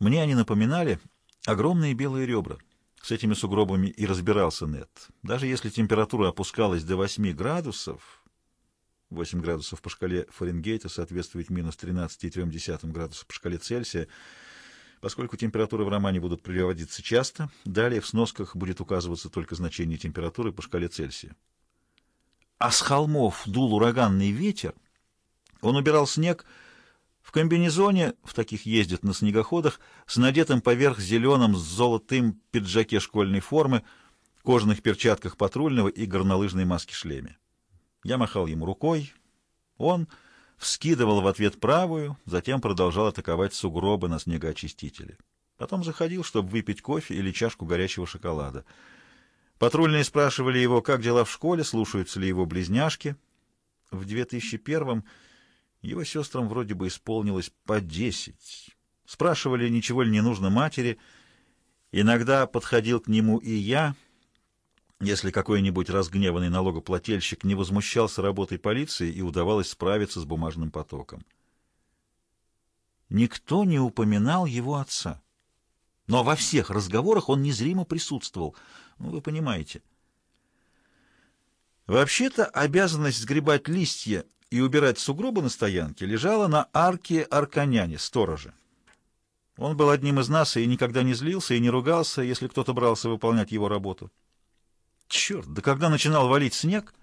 Мне они напоминали огромные белые ребра. С этими сугробами и разбирался Нет. Даже если температура опускалась до 8 градусов, 8 градусов по шкале Фаренгейта соответствует минус 13,3 градусов по шкале Цельсия, поскольку температуры в романе будут приводиться часто, далее в сносках будет указываться только значение температуры по шкале Цельсия. А с холмов дул ураганный ветер, он убирал снег, в комбинезоне, в таких ездят на снегоходах, с надетым поверх зеленым с золотым пиджаке школьной формы, кожаных перчатках патрульного и горнолыжной маске-шлеме. Я махал ему рукой, он вскидывал в ответ правую, затем продолжал атаковать сугробы на снегоочистителе. Потом заходил, чтобы выпить кофе или чашку горячего шоколада. Патрульные спрашивали его, как дела в школе, слушаются ли его близняшки. В 2001 его сестрам вроде бы исполнилось по десять. Спрашивали, ничего ли не нужно матери. Иногда подходил к нему и я, если какой-нибудь разгневанный налогоплательщик не возмущался работой полиции и удавалось справиться с бумажным потоком. Никто не упоминал его отца. Но во всех разговорах он незримо присутствовал. Ну, вы понимаете. Вообще-то обязанность сгребать листья и убирать сугробы на стоянке лежала на арке Арканяне, стороже. Он был одним из нас и никогда не злился и не ругался, если кто-то брался выполнять его работу. Черт, да когда начинал валить снег,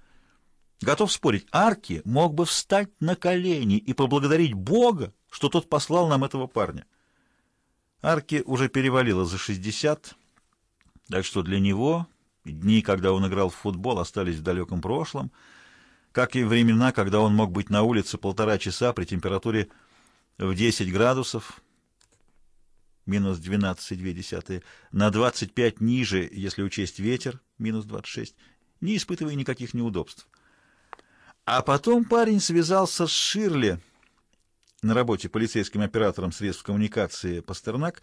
готов спорить, Арки мог бы встать на колени и поблагодарить Бога, что тот послал нам этого парня. Арки уже перевалило за 60, так что для него дни, когда он играл в футбол, остались в далеком прошлом — как и времена, когда он мог быть на улице полтора часа при температуре в 10 градусов, минус 12,2, на 25 ниже, если учесть ветер, минус 26, не испытывая никаких неудобств. А потом парень связался с Ширли на работе полицейским оператором средств коммуникации Пастернак.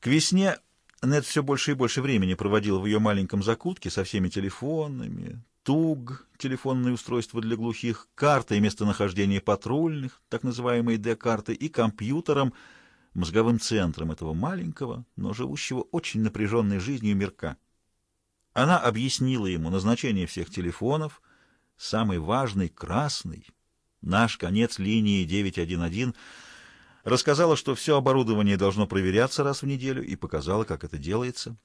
К весне Нед все больше и больше времени проводил в ее маленьком закутке со всеми телефонами, ТУГ, телефонное устройство для глухих, картой местонахождения патрульных, так называемые Д-карты, и компьютером, мозговым центром этого маленького, но живущего очень напряженной жизнью мирка. Она объяснила ему назначение всех телефонов, самый важный — красный, наш конец линии 911, рассказала, что все оборудование должно проверяться раз в неделю, и показала, как это делается.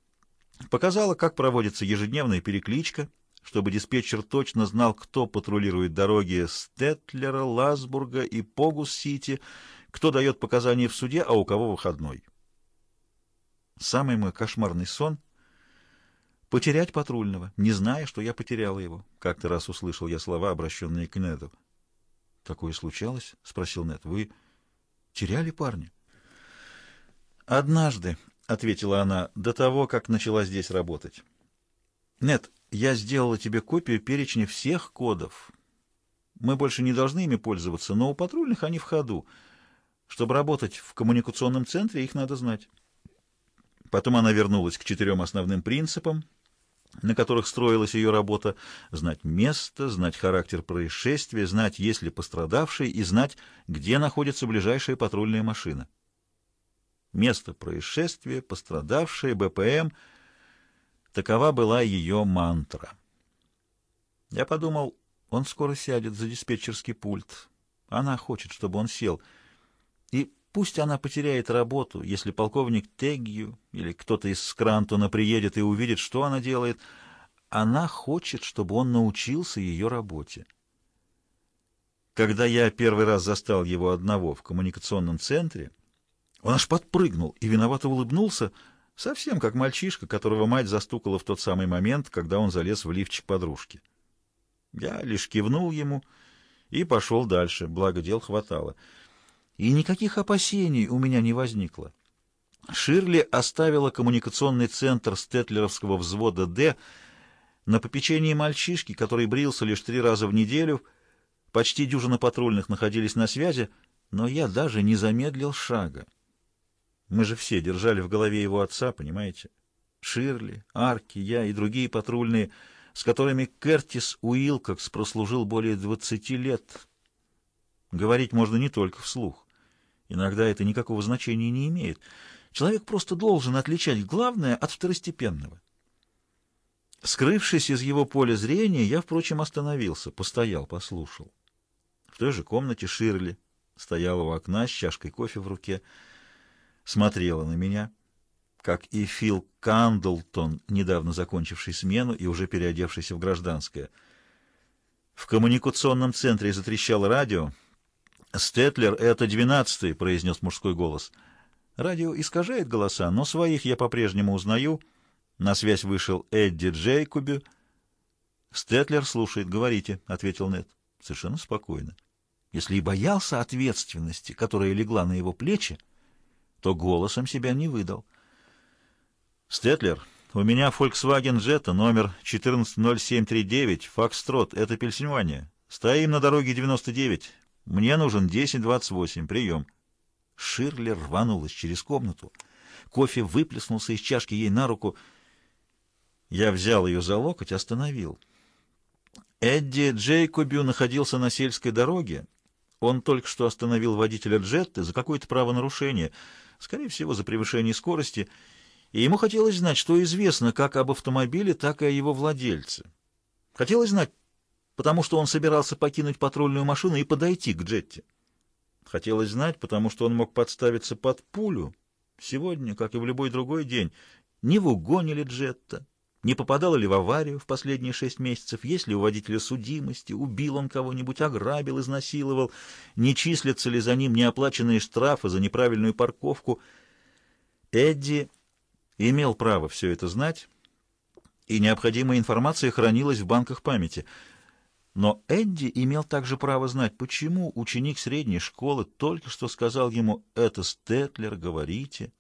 Показала, как проводится ежедневная перекличка — чтобы диспетчер точно знал, кто патрулирует дороги Стетлера, Ласбурга и Погус-Сити, кто дает показания в суде, а у кого выходной. Самый мой кошмарный сон — потерять патрульного, не зная, что я потеряла его. Как-то раз услышал я слова, обращенные к Неду. «Такое случалось?» — спросил Нед. «Вы теряли парня?» «Однажды», — ответила она, — «до того, как начала здесь работать». «Нет, я сделала тебе копию перечня всех кодов. Мы больше не должны ими пользоваться, но у патрульных они в ходу. Чтобы работать в коммуникационном центре, их надо знать. Потом она вернулась к четырем основным принципам, на которых строилась ее работа. Знать место, знать характер происшествия, знать, есть ли пострадавший, и знать, где находится ближайшая патрульная машина. Место происшествия, пострадавшие, БПМ — Такова была ее мантра. Я подумал, он скоро сядет за диспетчерский пульт. Она хочет, чтобы он сел. И пусть она потеряет работу, если полковник Тегью или кто-то из Скрантона приедет и увидит, что она делает. Она хочет, чтобы он научился ее работе. Когда я первый раз застал его одного в коммуникационном центре, он аж подпрыгнул и виновато улыбнулся — Совсем как мальчишка, которого мать застукала в тот самый момент, когда он залез в лифчик подружки. Я лишь кивнул ему и пошел дальше, благо дел хватало. И никаких опасений у меня не возникло. Ширли оставила коммуникационный центр стетлеровского взвода «Д» на попечении мальчишки, который брился лишь три раза в неделю. Почти дюжина патрульных находились на связи, но я даже не замедлил шага. Мы же все держали в голове его отца, понимаете? Ширли, Арки, я и другие патрульные, с которыми Кертис Уилкокс прослужил более двадцати лет. Говорить можно не только вслух. Иногда это никакого значения не имеет. Человек просто должен отличать главное от второстепенного. Скрывшись из его поля зрения, я, впрочем, остановился, постоял, послушал. В той же комнате Ширли стояла у окна с чашкой кофе в руке, смотрела на меня, как и Фил Кандлтон, недавно закончивший смену и уже переодевшийся в гражданское. В коммуникационном центре затрещало радио. «Стетлер — это двенадцатый», — произнес мужской голос. Радио искажает голоса, но своих я по-прежнему узнаю. На связь вышел Эдди Джейкоби. «Стетлер слушает, говорите», — ответил Нед. Совершенно спокойно. Если и боялся ответственности, которая легла на его плечи, то голосом себя не выдал. «Стетлер, у меня Volkswagen Jetta, номер 140739, Фокстрот, это Пельсинвания. Стоим на дороге 99. Мне нужен 1028. Прием». Ширли рванулась через комнату. Кофе выплеснулся из чашки ей на руку. Я взял ее за локоть, остановил. Эдди Джейкобю находился на сельской дороге, он только что остановил водителя джетты за какое-то правонарушение, скорее всего, за превышение скорости, и ему хотелось знать, что известно как об автомобиле, так и о его владельце. Хотелось знать, потому что он собирался покинуть патрульную машину и подойти к джетте. Хотелось знать, потому что он мог подставиться под пулю сегодня, как и в любой другой день, не в угоне ли джетта, не попадал ли в аварию в последние шесть месяцев? Есть ли у водителя судимости? Убил он кого-нибудь, ограбил, изнасиловал? Не числятся ли за ним неоплаченные штрафы за неправильную парковку? Эдди имел право все это знать, и необходимая информация хранилась в банках памяти. Но Эдди имел также право знать, почему ученик средней школы только что сказал ему «Это Стетлер, говорите».